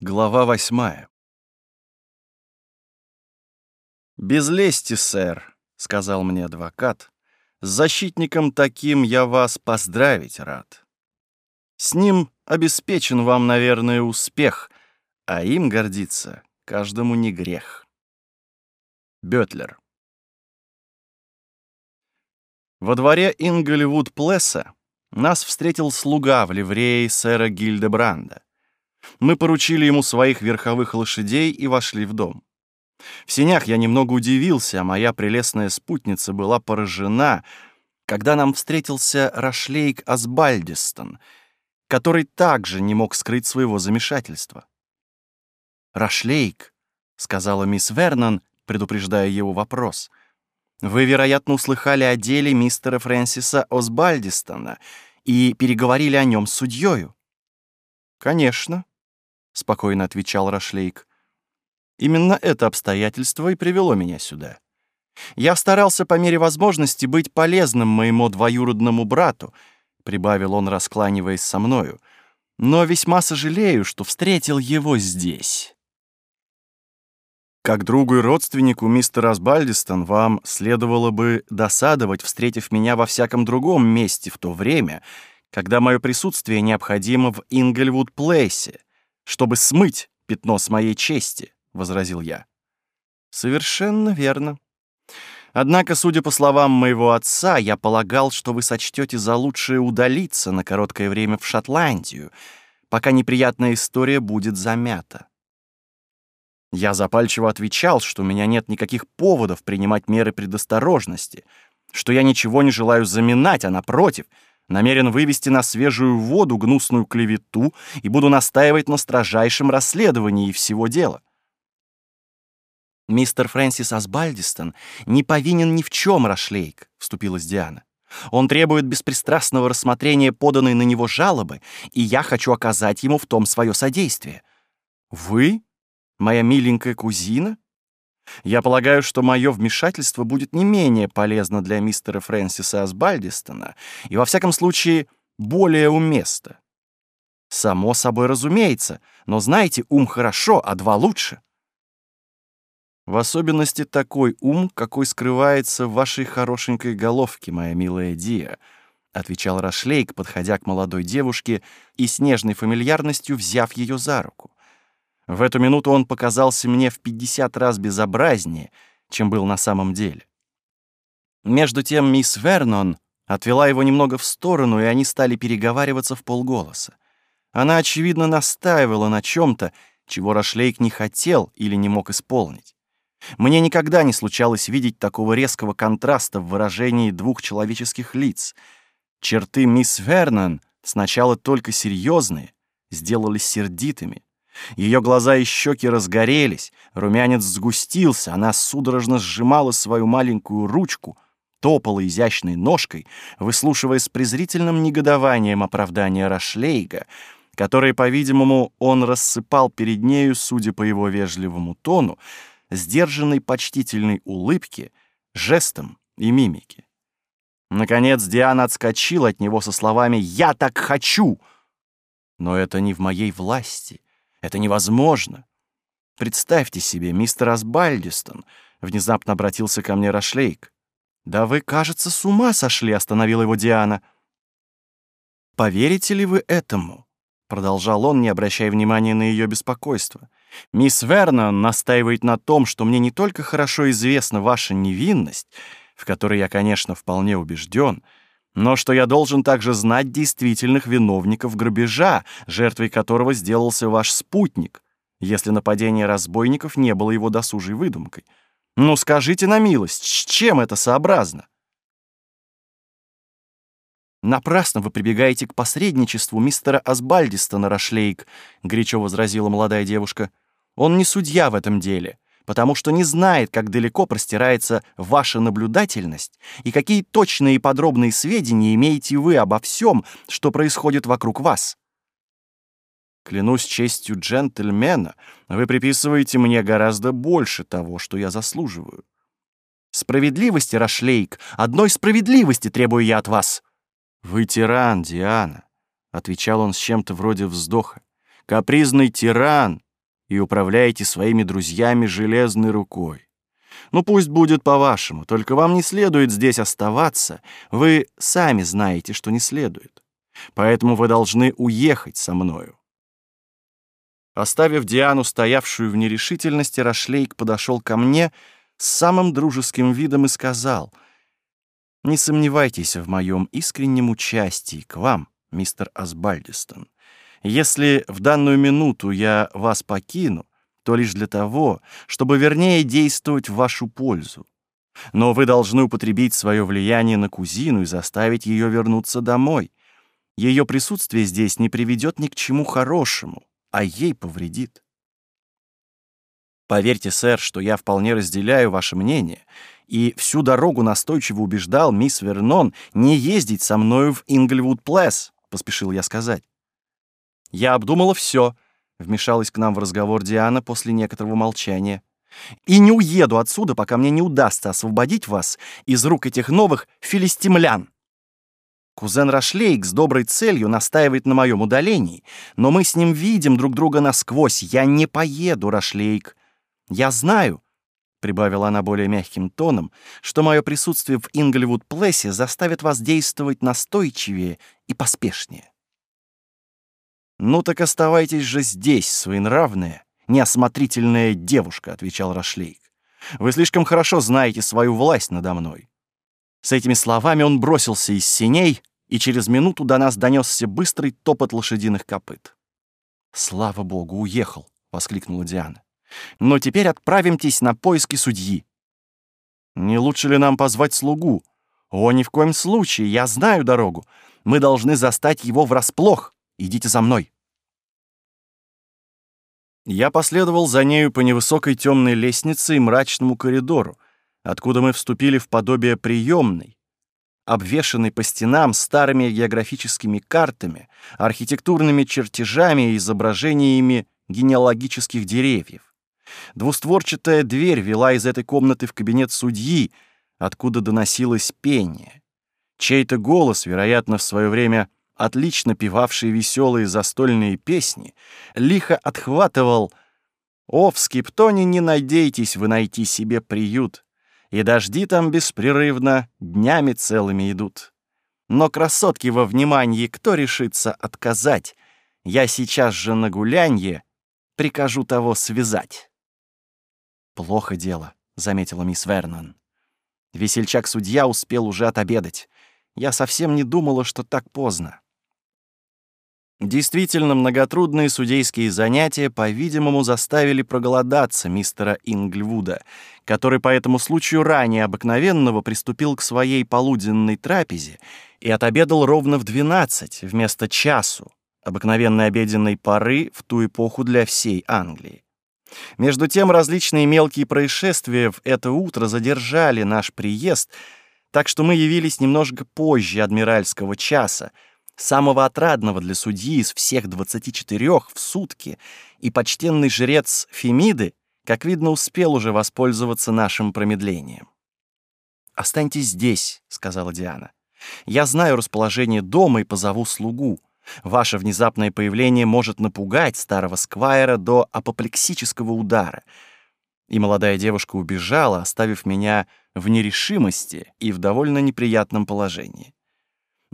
Глава восьмая. «Без лести, сэр», — сказал мне адвокат, — «с защитником таким я вас поздравить рад. С ним обеспечен вам, наверное, успех, а им гордиться каждому не грех». Бетлер. Во дворе Инголливуд-Плесса нас встретил слуга в ливрее сэра Гильдебранда. Мы поручили ему своих верховых лошадей и вошли в дом. В сенях я немного удивился, а моя прелестная спутница была поражена, когда нам встретился Рашлейк Асбальдистон, который также не мог скрыть своего замешательства. «Рашлейк», — сказала мисс Вернон, предупреждая его вопрос, — «вы, вероятно, услыхали о деле мистера Фрэнсиса Осбальдистона и переговорили о нем с судьёю». «Конечно», — спокойно отвечал Рашлейк. «Именно это обстоятельство и привело меня сюда. Я старался по мере возможности быть полезным моему двоюродному брату», — прибавил он, раскланиваясь со мною, «но весьма сожалею, что встретил его здесь». Как другу и родственнику мистер Асбальдистон, вам следовало бы досадовать, встретив меня во всяком другом месте в то время, когда мое присутствие необходимо в Ингельвуд-Плейсе, чтобы смыть пятно с моей чести», — возразил я. «Совершенно верно. Однако, судя по словам моего отца, я полагал, что вы сочтете за лучшее удалиться на короткое время в Шотландию, пока неприятная история будет замята». Я запальчиво отвечал, что у меня нет никаких поводов принимать меры предосторожности, что я ничего не желаю заминать, а напротив — намерен вывести на свежую воду гнусную клевету и буду настаивать на строжайшем расследовании всего дела. «Мистер Фрэнсис Асбальдистон не повинен ни в чем, Рашлейк», — вступилась Диана. «Он требует беспристрастного рассмотрения поданной на него жалобы, и я хочу оказать ему в том свое содействие». «Вы? Моя миленькая кузина?» Я полагаю, что мое вмешательство будет не менее полезно для мистера Фрэнсиса Асбальдистона и, во всяком случае, более уместно. Само собой разумеется, но знаете, ум хорошо, а два лучше. В особенности такой ум, какой скрывается в вашей хорошенькой головке, моя милая Дия, отвечал Рашлейк, подходя к молодой девушке и с нежной фамильярностью взяв ее за руку. В эту минуту он показался мне в 50 раз безобразнее, чем был на самом деле. Между тем мисс Вернон отвела его немного в сторону, и они стали переговариваться в полголоса. Она, очевидно, настаивала на чем то чего Рашлейк не хотел или не мог исполнить. Мне никогда не случалось видеть такого резкого контраста в выражении двух человеческих лиц. Черты мисс Вернон, сначала только серьезные, сделались сердитыми, ее глаза и щеки разгорелись, румянец сгустился, она судорожно сжимала свою маленькую ручку, топала изящной ножкой, выслушивая с презрительным негодованием оправдания Рашлейга, которые, по-видимому, он рассыпал перед нею, судя по его вежливому тону, сдержанной почтительной улыбке, жестом и мимике. Наконец Диана отскочила от него со словами «Я так хочу!» «Но это не в моей власти. Это невозможно. Представьте себе, мистер Асбальдистон, внезапно обратился ко мне Рашлейк. Да вы, кажется, с ума сошли, остановила его Диана. Поверите ли вы этому? продолжал он, не обращая внимания на ее беспокойство. Мисс Вернон настаивает на том, что мне не только хорошо известна ваша невинность, в которой я, конечно, вполне убежден, — но что я должен также знать действительных виновников грабежа, жертвой которого сделался ваш спутник, если нападение разбойников не было его досужей выдумкой. Ну скажите на милость, с чем это сообразно? «Напрасно вы прибегаете к посредничеству мистера Асбальдистона, Рашлейк», — горячо возразила молодая девушка. «Он не судья в этом деле потому что не знает, как далеко простирается ваша наблюдательность и какие точные и подробные сведения имеете вы обо всем, что происходит вокруг вас. Клянусь честью джентльмена, вы приписываете мне гораздо больше того, что я заслуживаю. Справедливости, Рашлейк, одной справедливости требую я от вас. Вы тиран, Диана, — отвечал он с чем-то вроде вздоха. Капризный тиран, и управляете своими друзьями железной рукой. Ну пусть будет по-вашему, только вам не следует здесь оставаться, вы сами знаете, что не следует. Поэтому вы должны уехать со мною. Оставив Диану, стоявшую в нерешительности, Рашлейк подошел ко мне с самым дружеским видом и сказал, «Не сомневайтесь в моем искреннем участии к вам, мистер Асбальдистон. Если в данную минуту я вас покину, то лишь для того, чтобы вернее действовать в вашу пользу. Но вы должны употребить свое влияние на кузину и заставить ее вернуться домой. Ее присутствие здесь не приведет ни к чему хорошему, а ей повредит. Поверьте, сэр, что я вполне разделяю ваше мнение, и всю дорогу настойчиво убеждал мисс Вернон не ездить со мною в Инглвуд-Плэс, поспешил я сказать. Я обдумала все, вмешалась к нам в разговор Диана после некоторого молчания. И не уеду отсюда, пока мне не удастся освободить вас из рук этих новых филистимлян. Кузен Рашлейк с доброй целью настаивает на моем удалении, но мы с ним видим друг друга насквозь. Я не поеду, Рашлейк. Я знаю, — прибавила она более мягким тоном, — что мое присутствие в Ингольвуд-Плессе заставит вас действовать настойчивее и поспешнее. «Ну так оставайтесь же здесь, своенравная, неосмотрительная девушка», — отвечал Рашлейк. «Вы слишком хорошо знаете свою власть надо мной». С этими словами он бросился из синей, и через минуту до нас донесся быстрый топот лошадиных копыт. «Слава богу, уехал!» — воскликнула Диана. «Но теперь отправимтесь на поиски судьи». «Не лучше ли нам позвать слугу?» «О, ни в коем случае, я знаю дорогу. Мы должны застать его врасплох. Идите за мной!» Я последовал за нею по невысокой темной лестнице и мрачному коридору, откуда мы вступили в подобие приемной, обвешанной по стенам старыми географическими картами, архитектурными чертежами и изображениями генеалогических деревьев. Двустворчатая дверь вела из этой комнаты в кабинет судьи, откуда доносилось пение. Чей-то голос, вероятно, в свое время отлично певавший веселые застольные песни, лихо отхватывал «О, в Скиптоне не надейтесь вы найти себе приют, и дожди там беспрерывно днями целыми идут. Но красотки во внимании кто решится отказать? Я сейчас же на гулянье прикажу того связать». «Плохо дело», — заметила мисс Вернон. Весельчак-судья успел уже отобедать. Я совсем не думала, что так поздно. Действительно, многотрудные судейские занятия, по-видимому, заставили проголодаться мистера Ингльвуда, который по этому случаю ранее обыкновенного приступил к своей полуденной трапезе и отобедал ровно в 12 вместо часу, обыкновенной обеденной поры в ту эпоху для всей Англии. Между тем, различные мелкие происшествия в это утро задержали наш приезд, так что мы явились немножко позже адмиральского часа, самого отрадного для судьи из всех 24 в сутки, и почтенный жрец Фемиды, как видно, успел уже воспользоваться нашим промедлением. «Останьтесь здесь», — сказала Диана. «Я знаю расположение дома и позову слугу. Ваше внезапное появление может напугать старого сквайра до апоплексического удара». И молодая девушка убежала, оставив меня в нерешимости и в довольно неприятном положении.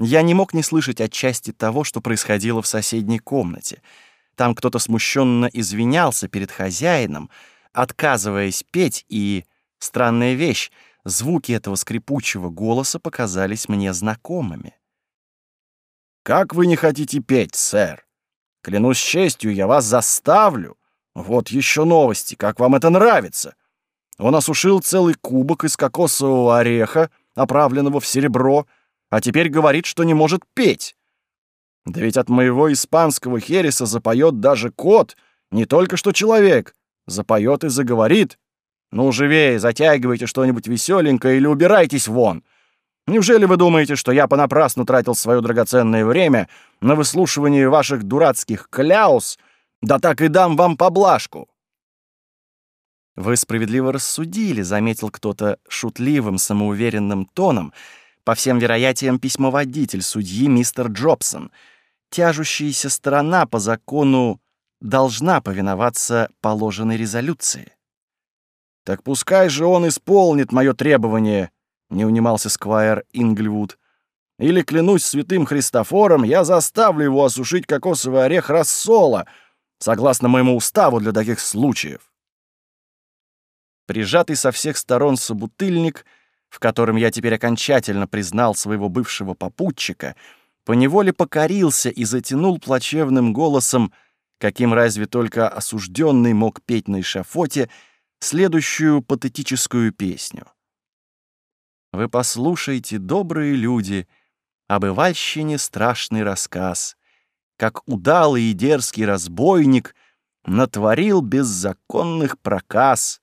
Я не мог не слышать отчасти того, что происходило в соседней комнате. Там кто-то смущенно извинялся перед хозяином, отказываясь петь, и, странная вещь, звуки этого скрипучего голоса показались мне знакомыми. «Как вы не хотите петь, сэр? Клянусь честью, я вас заставлю. Вот еще новости, как вам это нравится!» Он осушил целый кубок из кокосового ореха, оправленного в серебро, — а теперь говорит, что не может петь. Да ведь от моего испанского хереса запоет даже кот, не только что человек. Запоет и заговорит. Ну, живее, затягивайте что-нибудь веселенькое или убирайтесь вон. Неужели вы думаете, что я понапрасну тратил свое драгоценное время на выслушивание ваших дурацких кляус, да так и дам вам поблажку?» «Вы справедливо рассудили», — заметил кто-то шутливым, самоуверенным тоном — по всем вероятиям, письмоводитель судьи мистер Джобсон. Тяжущаяся сторона по закону должна повиноваться положенной резолюции. «Так пускай же он исполнит мое требование», — не унимался Сквайр Инглвуд. «Или, клянусь святым Христофором, я заставлю его осушить кокосовый орех рассола, согласно моему уставу для таких случаев». Прижатый со всех сторон собутыльник — в котором я теперь окончательно признал своего бывшего попутчика, поневоле покорился и затянул плачевным голосом, каким разве только осужденный мог петь на эшафоте, следующую патетическую песню. «Вы послушайте, добрые люди, об Ивальщине страшный рассказ, как удалый и дерзкий разбойник натворил беззаконных проказ,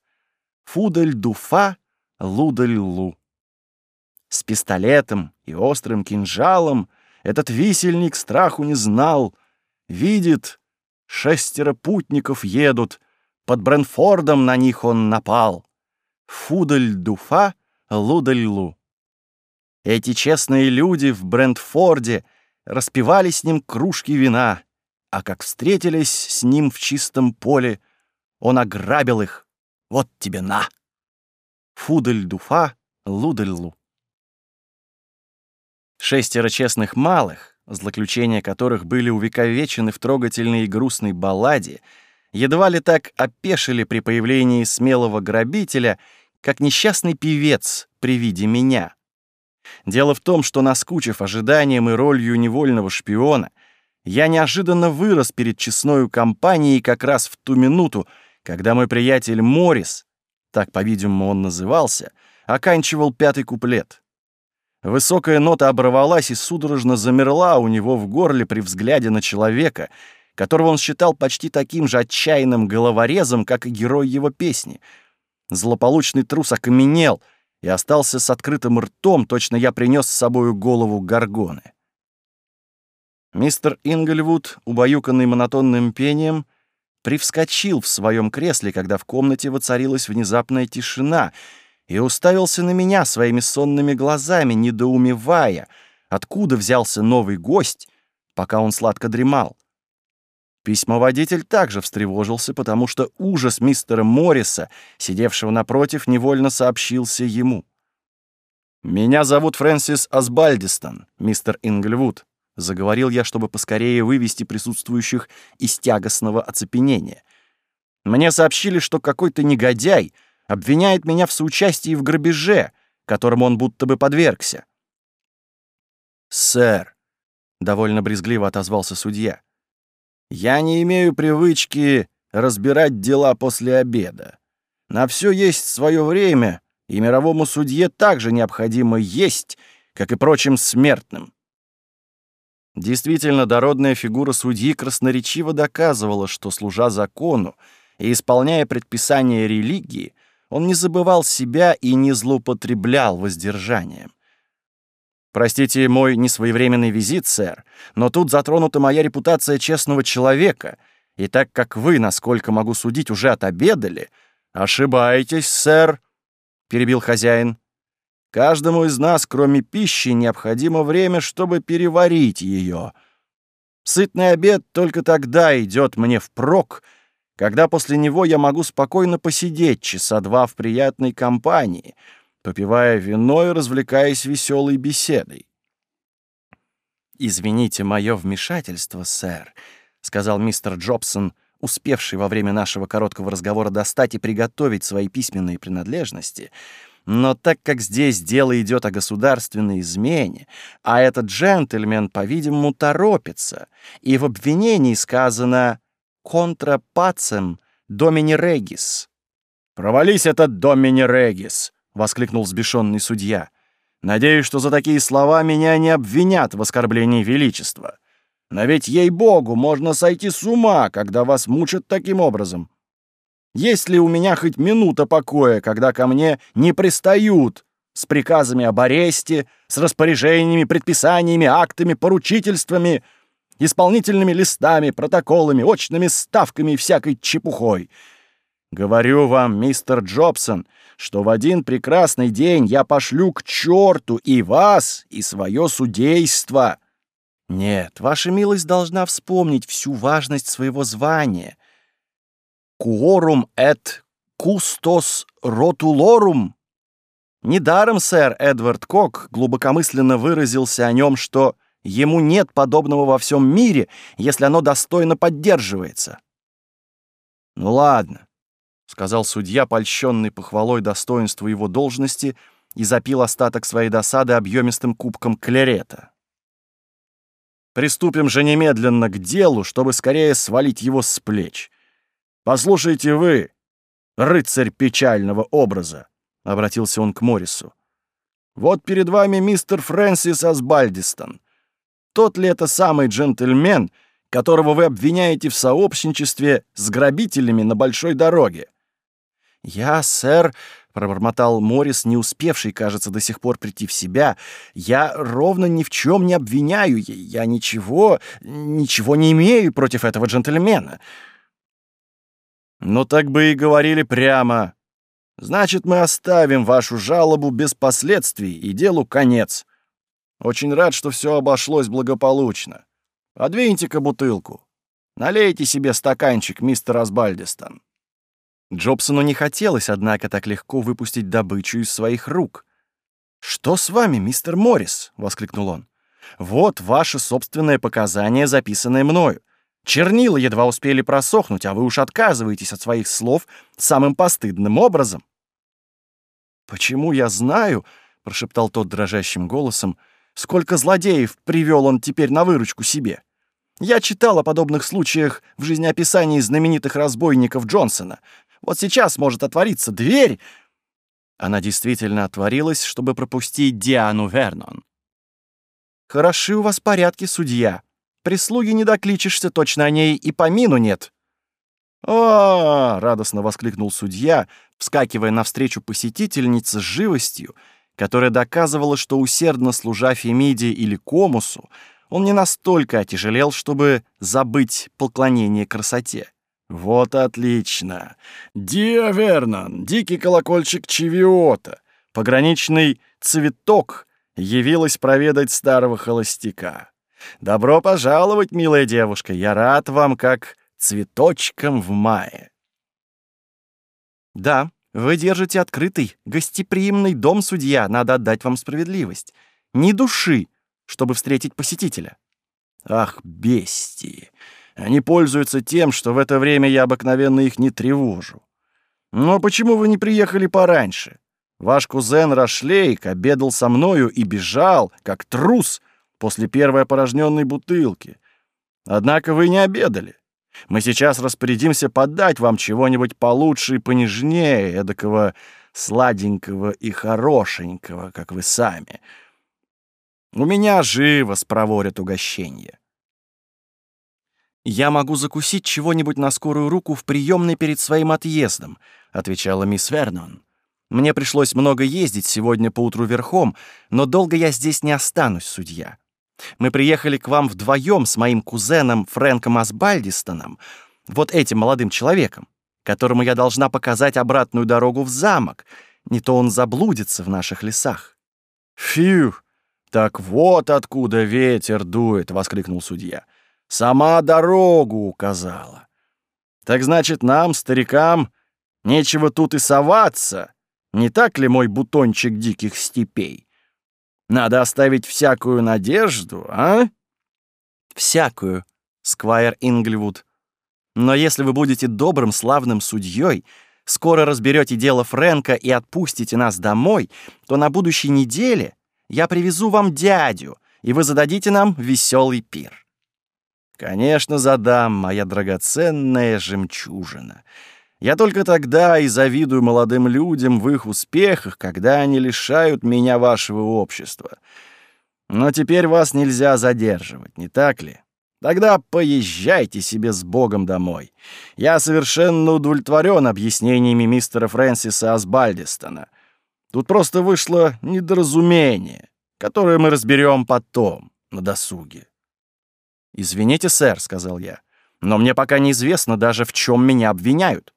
фудель дуфа, лудаль лу» с пистолетом и острым кинжалом, этот висельник страху не знал. Видит, шестеро путников едут, под Брэнфордом на них он напал. Фудаль-дуфа, лудаль-лу. Эти честные люди в Брентфорде распивали с ним кружки вина, а как встретились с ним в чистом поле, он ограбил их. Вот тебе на! Фудаль-дуфа, лудаль-лу. Шестеро честных малых, злоключения которых были увековечены в трогательной и грустной балладе, едва ли так опешили при появлении смелого грабителя, как несчастный певец при виде меня. Дело в том, что, наскучив ожиданием и ролью невольного шпиона, я неожиданно вырос перед честной компанией как раз в ту минуту, когда мой приятель Морис, так, по-видимому, он назывался, оканчивал пятый куплет. Высокая нота оборвалась и судорожно замерла у него в горле при взгляде на человека, которого он считал почти таким же отчаянным головорезом, как и герой его песни. Злополучный трус окаменел и остался с открытым ртом, точно я принес с собою голову горгоны. Мистер Ингельвуд, убаюканный монотонным пением, привскочил в своем кресле, когда в комнате воцарилась внезапная тишина — и уставился на меня своими сонными глазами, недоумевая, откуда взялся новый гость, пока он сладко дремал. Письмоводитель также встревожился, потому что ужас мистера Морриса, сидевшего напротив, невольно сообщился ему. «Меня зовут Фрэнсис Асбальдистон, мистер Инглевуд», — заговорил я, чтобы поскорее вывести присутствующих из тягостного оцепенения. «Мне сообщили, что какой-то негодяй — обвиняет меня в соучастии в грабеже, которому он будто бы подвергся. «Сэр», — довольно брезгливо отозвался судья, — «я не имею привычки разбирать дела после обеда. На все есть свое время, и мировому судье также необходимо есть, как и прочим смертным». Действительно, дородная фигура судьи красноречиво доказывала, что, служа закону и исполняя предписания религии, он не забывал себя и не злоупотреблял воздержанием. «Простите мой несвоевременный визит, сэр, но тут затронута моя репутация честного человека, и так как вы, насколько могу судить, уже отобедали...» «Ошибаетесь, сэр», — перебил хозяин. «Каждому из нас, кроме пищи, необходимо время, чтобы переварить ее. Сытный обед только тогда идет мне впрок, — когда после него я могу спокойно посидеть часа два в приятной компании, попивая вино и развлекаясь веселой беседой. «Извините мое вмешательство, сэр», — сказал мистер Джобсон, успевший во время нашего короткого разговора достать и приготовить свои письменные принадлежности, но так как здесь дело идет о государственной измене, а этот джентльмен, по-видимому, торопится, и в обвинении сказано контра пацем домини регис». «Провались этот домини регис!» — воскликнул взбешенный судья. «Надеюсь, что за такие слова меня не обвинят в оскорблении величества. Но ведь, ей-богу, можно сойти с ума, когда вас мучат таким образом. Есть ли у меня хоть минута покоя, когда ко мне не пристают с приказами об аресте, с распоряжениями, предписаниями, актами, поручительствами, исполнительными листами, протоколами, очными ставками и всякой чепухой. Говорю вам, мистер Джобсон, что в один прекрасный день я пошлю к черту и вас, и свое судейство. Нет, ваша милость должна вспомнить всю важность своего звания. Куорум эт кустос ротулорум. Недаром сэр Эдвард Кок глубокомысленно выразился о нем, что Ему нет подобного во всем мире, если оно достойно поддерживается. «Ну ладно», — сказал судья, польщенный похвалой достоинства его должности, и запил остаток своей досады объемистым кубком клерета. «Приступим же немедленно к делу, чтобы скорее свалить его с плеч. Послушайте вы, рыцарь печального образа», — обратился он к Моррису. «Вот перед вами мистер Фрэнсис Асбальдистон» Тот ли это самый джентльмен, которого вы обвиняете в сообщничестве с грабителями на большой дороге?» «Я, сэр», — пробормотал Моррис, не успевший, кажется, до сих пор прийти в себя, — «я ровно ни в чем не обвиняю ей, я ничего, ничего не имею против этого джентльмена». Но так бы и говорили прямо. Значит, мы оставим вашу жалобу без последствий, и делу конец», очень рад, что все обошлось благополучно. Подвиньте-ка бутылку. Налейте себе стаканчик, мистер Асбальдистон». Джобсону не хотелось, однако, так легко выпустить добычу из своих рук. «Что с вами, мистер Моррис?» — воскликнул он. «Вот ваше собственное показание, записанное мною. Чернила едва успели просохнуть, а вы уж отказываетесь от своих слов самым постыдным образом». «Почему я знаю?» — прошептал тот дрожащим голосом — сколько злодеев привел он теперь на выручку себе. Я читал о подобных случаях в жизнеописании знаменитых разбойников Джонсона. Вот сейчас может отвориться дверь!» Она действительно отворилась, чтобы пропустить Диану Вернон. «Хороши у вас порядки, судья. Прислуги не докличешься, точно о ней и помину нет». «О!», радостно воскликнул судья, вскакивая навстречу посетительнице с живостью — которая доказывала, что усердно служа Фемиде или Комусу, он не настолько отяжелел, чтобы забыть поклонение красоте. «Вот отлично! Диа Вернан, дикий колокольчик Чевиота, пограничный цветок, явилась проведать старого холостяка. Добро пожаловать, милая девушка, я рад вам как цветочком в мае». Да, вы держите открытый, гостеприимный дом, судья, надо отдать вам справедливость. не души, чтобы встретить посетителя. Ах, бестии! Они пользуются тем, что в это время я обыкновенно их не тревожу. Но почему вы не приехали пораньше? Ваш кузен Рашлейк обедал со мною и бежал, как трус, после первой опорожненной бутылки. Однако вы не обедали. Мы сейчас распорядимся подать вам чего-нибудь получше и понежнее, эдакого сладенького и хорошенького, как вы сами. У меня живо спроворят угощение. «Я могу закусить чего-нибудь на скорую руку в приемной перед своим отъездом», — отвечала мисс Вернон. «Мне пришлось много ездить сегодня поутру верхом, но долго я здесь не останусь, судья». Мы приехали к вам вдвоем с моим кузеном Фрэнком Асбальдистоном, вот этим молодым человеком, которому я должна показать обратную дорогу в замок, не то он заблудится в наших лесах». «Фью! Так вот откуда ветер дует!» — воскликнул судья. «Сама дорогу указала. Так значит, нам, старикам, нечего тут и соваться, не так ли мой бутончик диких степей?» Надо оставить всякую надежду, а?» «Всякую, Сквайр Инглвуд. Но если вы будете добрым, славным судьей, скоро разберете дело Фрэнка и отпустите нас домой, то на будущей неделе я привезу вам дядю, и вы зададите нам веселый пир». «Конечно, задам, моя драгоценная жемчужина». Я только тогда и завидую молодым людям в их успехах, когда они лишают меня вашего общества. Но теперь вас нельзя задерживать, не так ли? Тогда поезжайте себе с Богом домой. Я совершенно удовлетворен объяснениями мистера Фрэнсиса Асбальдистона. Тут просто вышло недоразумение, которое мы разберем потом, на досуге. «Извините, сэр», — сказал я, — «но мне пока неизвестно даже, в чем меня обвиняют».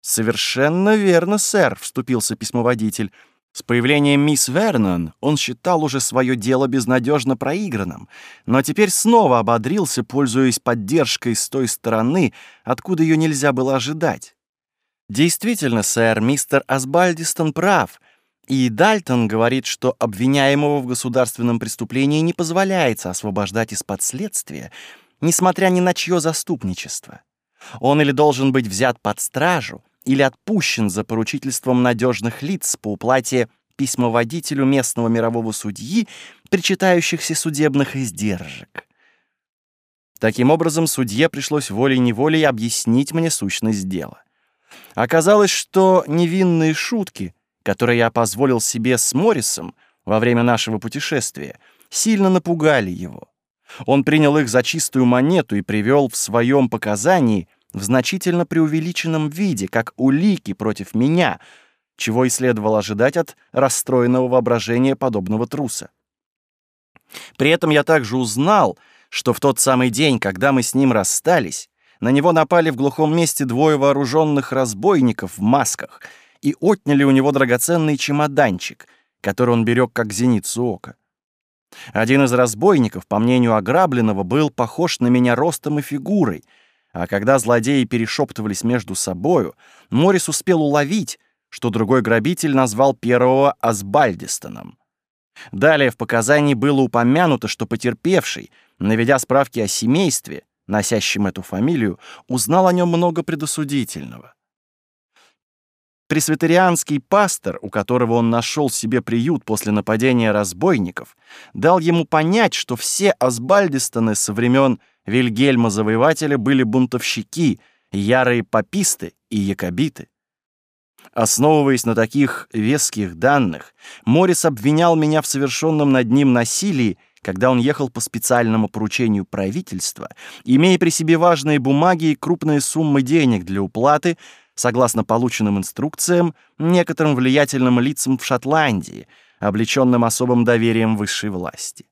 «Совершенно верно, сэр», — вступился письмоводитель. С появлением мисс Вернон он считал уже свое дело безнадежно проигранным, но теперь снова ободрился, пользуясь поддержкой с той стороны, откуда ее нельзя было ожидать. Действительно, сэр, мистер Асбальдистон прав, и Дальтон говорит, что обвиняемого в государственном преступлении не позволяется освобождать из-под следствия, несмотря ни на чье заступничество. Он или должен быть взят под стражу, или отпущен за поручительством надежных лиц по уплате письмоводителю местного мирового судьи, причитающихся судебных издержек. Таким образом, судье пришлось волей-неволей объяснить мне сущность дела. Оказалось, что невинные шутки, которые я позволил себе с Моррисом во время нашего путешествия, сильно напугали его. Он принял их за чистую монету и привел в своем показании — в значительно преувеличенном виде, как улики против меня, чего и следовало ожидать от расстроенного воображения подобного труса. При этом я также узнал, что в тот самый день, когда мы с ним расстались, на него напали в глухом месте двое вооруженных разбойников в масках и отняли у него драгоценный чемоданчик, который он берег как зеницу ока. Один из разбойников, по мнению ограбленного, был похож на меня ростом и фигурой — а когда злодеи перешептывались между собою, Морис успел уловить, что другой грабитель назвал первого Асбальдистоном. Далее в показании было упомянуто, что потерпевший, наведя справки о семействе, носящем эту фамилию, узнал о нем много предосудительного. Пресвитерианский пастор, у которого он нашел себе приют после нападения разбойников, дал ему понять, что все Асбальдистоны со времен Вильгельма Завоевателя были бунтовщики, ярые паписты и якобиты. Основываясь на таких веских данных, Морис обвинял меня в совершенном над ним насилии, когда он ехал по специальному поручению правительства, имея при себе важные бумаги и крупные суммы денег для уплаты, согласно полученным инструкциям, некоторым влиятельным лицам в Шотландии, облеченным особым доверием высшей власти.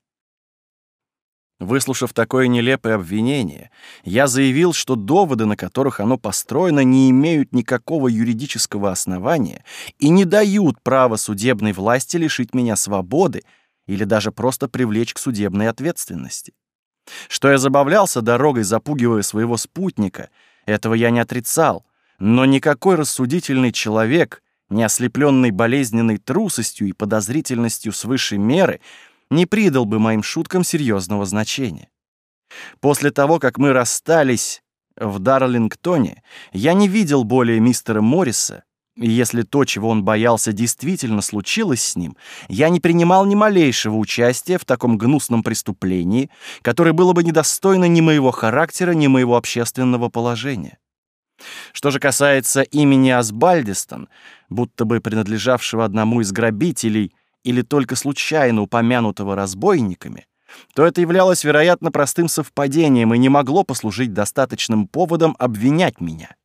Выслушав такое нелепое обвинение, я заявил, что доводы, на которых оно построено, не имеют никакого юридического основания и не дают права судебной власти лишить меня свободы или даже просто привлечь к судебной ответственности. Что я забавлялся дорогой, запугивая своего спутника, этого я не отрицал, но никакой рассудительный человек, не ослепленный болезненной трусостью и подозрительностью свыше меры — не придал бы моим шуткам серьезного значения. После того, как мы расстались в Дарлингтоне, я не видел более мистера Морриса, и если то, чего он боялся, действительно случилось с ним, я не принимал ни малейшего участия в таком гнусном преступлении, которое было бы недостойно ни моего характера, ни моего общественного положения. Что же касается имени Асбальдистон, будто бы принадлежавшего одному из грабителей, или только случайно упомянутого разбойниками, то это являлось, вероятно, простым совпадением и не могло послужить достаточным поводом обвинять меня.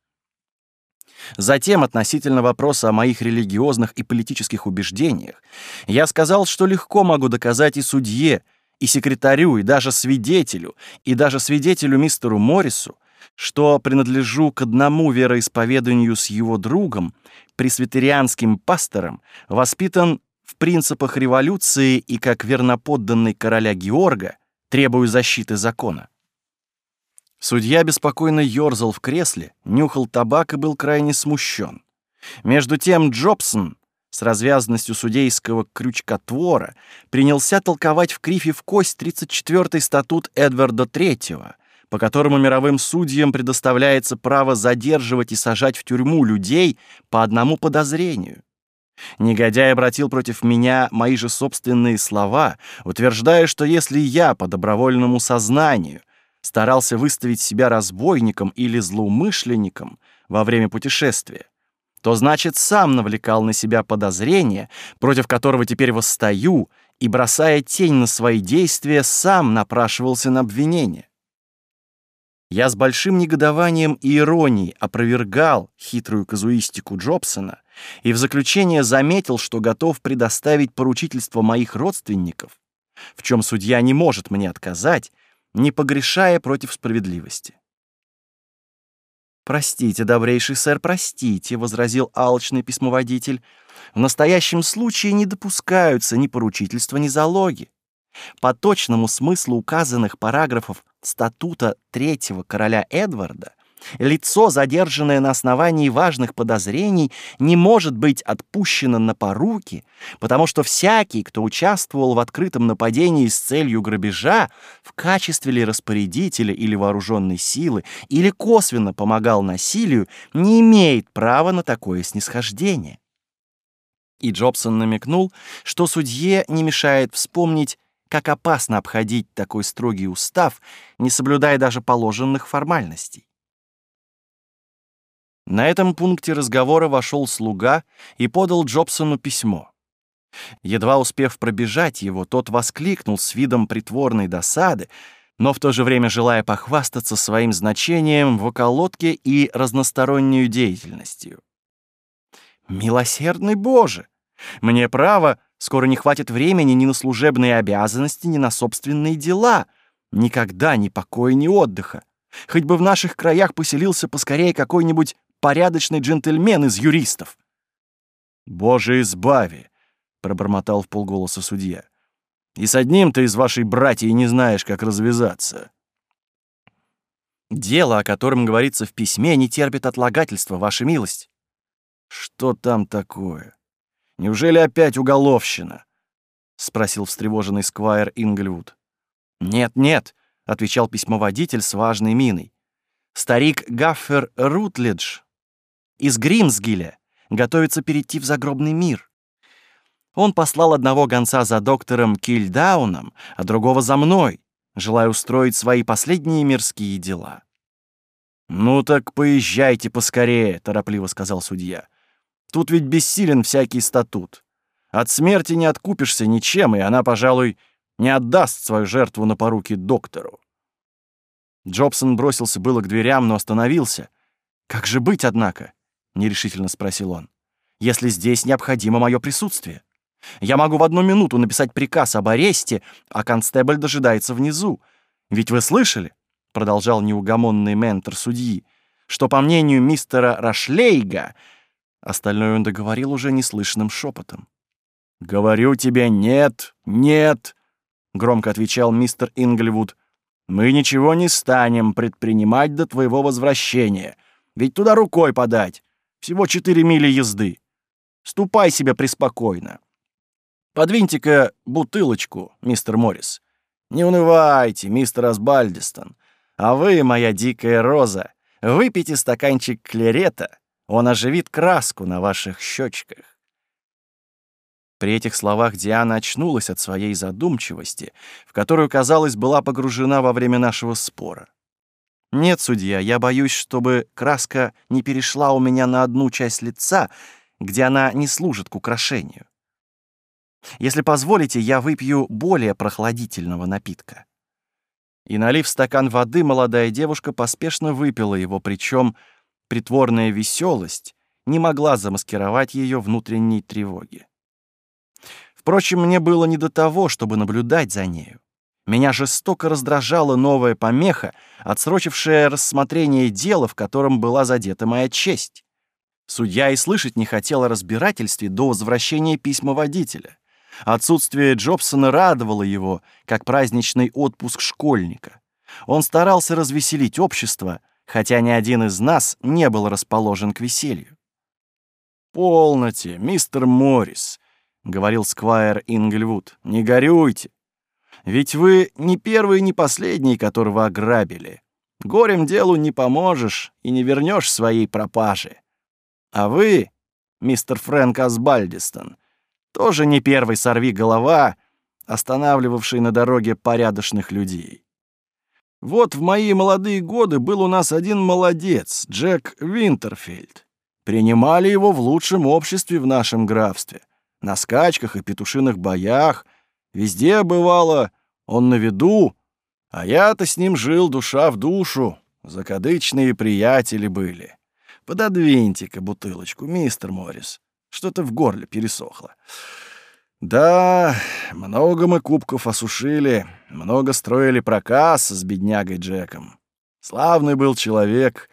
Затем, относительно вопроса о моих религиозных и политических убеждениях, я сказал, что легко могу доказать и судье, и секретарю, и даже свидетелю, и даже свидетелю мистеру Моррису, что принадлежу к одному вероисповеданию с его другом, пресвитерианским пастором, воспитан в принципах революции и как верноподданный короля Георга требую защиты закона. Судья беспокойно ёрзал в кресле, нюхал табак и был крайне смущен. Между тем Джобсон с развязностью судейского крючкотвора принялся толковать в крифе в кость 34-й статут Эдварда III, по которому мировым судьям предоставляется право задерживать и сажать в тюрьму людей по одному подозрению — Негодяй обратил против меня мои же собственные слова, утверждая, что если я по добровольному сознанию старался выставить себя разбойником или злоумышленником во время путешествия, то значит сам навлекал на себя подозрение, против которого теперь восстаю, и, бросая тень на свои действия, сам напрашивался на обвинение. Я с большим негодованием и иронией опровергал хитрую казуистику Джобсона, и в заключение заметил, что готов предоставить поручительство моих родственников, в чем судья не может мне отказать, не погрешая против справедливости. «Простите, добрейший сэр, простите», — возразил алчный письмоводитель. «В настоящем случае не допускаются ни поручительства, ни залоги. По точному смыслу указанных параграфов статута третьего короля Эдварда — Лицо, задержанное на основании важных подозрений, не может быть отпущено на поруки, потому что всякий, кто участвовал в открытом нападении с целью грабежа, в качестве ли распорядителя или вооруженной силы, или косвенно помогал насилию, не имеет права на такое снисхождение. И Джобсон намекнул, что судье не мешает вспомнить, как опасно обходить такой строгий устав, не соблюдая даже положенных формальностей. На этом пункте разговора вошел слуга и подал Джобсону письмо. Едва успев пробежать его, тот воскликнул с видом притворной досады, но в то же время желая похвастаться своим значением в околотке и разностороннюю деятельностью. «Милосердный Боже! Мне право, скоро не хватит времени ни на служебные обязанности, ни на собственные дела. Никогда ни покоя, ни отдыха. Хоть бы в наших краях поселился поскорее какой-нибудь порядочный джентльмен из юристов. «Боже, избави!» — пробормотал в полголоса судья. «И с одним ты из вашей братьи не знаешь, как развязаться». «Дело, о котором говорится в письме, не терпит отлагательства, ваша милость». «Что там такое? Неужели опять уголовщина?» — спросил встревоженный сквайр Ингельвуд. «Нет-нет», — отвечал письмоводитель с важной миной. «Старик Гаффер Рутледж из Гримсгиля готовится перейти в загробный мир. Он послал одного гонца за доктором Кильдауном, а другого за мной, желая устроить свои последние мирские дела. «Ну так поезжайте поскорее», — торопливо сказал судья. «Тут ведь бессилен всякий статут. От смерти не откупишься ничем, и она, пожалуй, не отдаст свою жертву на поруки доктору». Джобсон бросился было к дверям, но остановился. «Как же быть, однако? — нерешительно спросил он, — «если здесь необходимо мое присутствие? Я могу в одну минуту написать приказ об аресте, а констебль дожидается внизу. Ведь вы слышали?» — продолжал неугомонный ментор судьи, что, по мнению мистера Рашлейга, остальное он договорил уже неслышным шепотом. «Говорю тебе, нет, нет!» — громко отвечал мистер Ингельвуд. «Мы ничего не станем предпринимать до твоего возвращения. Ведь туда рукой подать. Всего четыре мили езды. Ступай себе преспокойно. Подвиньте-ка бутылочку, мистер Моррис. Не унывайте, мистер Асбальдистон. А вы, моя дикая роза, выпейте стаканчик клерета. Он оживит краску на ваших щечках. При этих словах Диана очнулась от своей задумчивости, в которую, казалось, была погружена во время нашего спора. «Нет, судья, я боюсь, чтобы краска не перешла у меня на одну часть лица, где она не служит к украшению. Если позволите, я выпью более прохладительного напитка». И, налив стакан воды, молодая девушка поспешно выпила его, причем притворная веселость не могла замаскировать ее внутренней тревоги. Впрочем, мне было не до того, чтобы наблюдать за нею. Меня жестоко раздражала новая помеха, отсрочившая рассмотрение дела, в котором была задета моя честь. Судья и слышать не хотел о разбирательстве до возвращения письма водителя. Отсутствие Джобсона радовало его, как праздничный отпуск школьника. Он старался развеселить общество, хотя ни один из нас не был расположен к веселью. «Полноте, мистер Моррис», — говорил Сквайр Ингельвуд, — «не горюйте. Ведь вы не первый и не последний, которого ограбили. Горем делу не поможешь и не вернешь своей пропажи. А вы, мистер Фрэнк Асбальдистон, тоже не первый сорви голова, останавливавший на дороге порядочных людей. Вот в мои молодые годы был у нас один молодец, Джек Винтерфельд. Принимали его в лучшем обществе в нашем графстве. На скачках и петушиных боях — Везде бывало, он на виду, а я-то с ним жил душа в душу. Закадычные приятели были. Пододвиньте-ка бутылочку, мистер Моррис. Что-то в горле пересохло. Да, много мы кубков осушили, много строили проказ с беднягой Джеком. Славный был человек,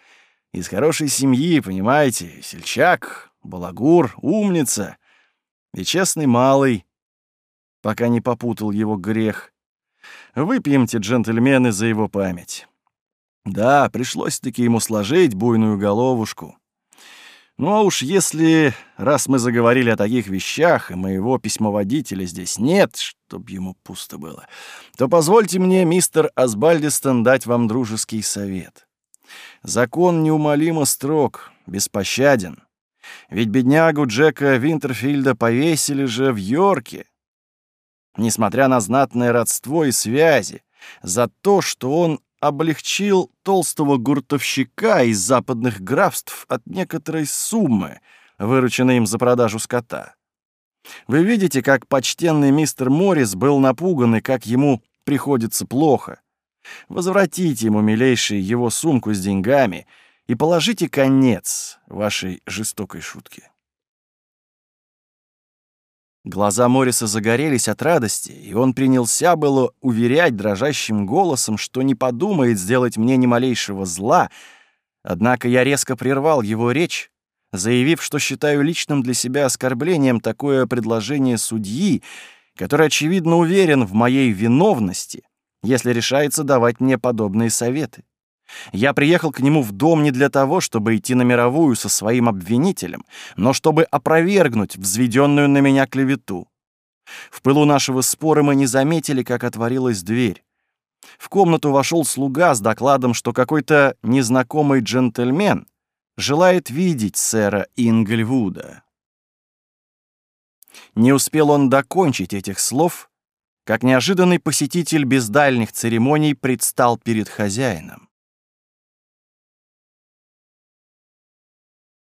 из хорошей семьи, понимаете, сельчак, балагур, умница и честный малый пока не попутал его грех. Выпьемте, джентльмены, за его память. Да, пришлось-таки ему сложить буйную головушку. Ну а уж если, раз мы заговорили о таких вещах, и моего письмоводителя здесь нет, чтоб ему пусто было, то позвольте мне, мистер Асбальдистон, дать вам дружеский совет. Закон неумолимо строг, беспощаден. Ведь беднягу Джека Винтерфилда повесили же в Йорке, несмотря на знатное родство и связи, за то, что он облегчил толстого гуртовщика из западных графств от некоторой суммы, вырученной им за продажу скота. Вы видите, как почтенный мистер Моррис был напуган и как ему приходится плохо. Возвратите ему, милейший, его сумку с деньгами и положите конец вашей жестокой шутке. Глаза Мориса загорелись от радости, и он принялся было уверять дрожащим голосом, что не подумает сделать мне ни малейшего зла. Однако я резко прервал его речь, заявив, что считаю личным для себя оскорблением такое предложение судьи, который, очевидно, уверен в моей виновности, если решается давать мне подобные советы. Я приехал к нему в дом не для того, чтобы идти на мировую со своим обвинителем, но чтобы опровергнуть взведенную на меня клевету. В пылу нашего спора мы не заметили, как отворилась дверь. В комнату вошел слуга с докладом, что какой-то незнакомый джентльмен желает видеть сэра Ингельвуда. Не успел он докончить этих слов, как неожиданный посетитель без дальних церемоний предстал перед хозяином.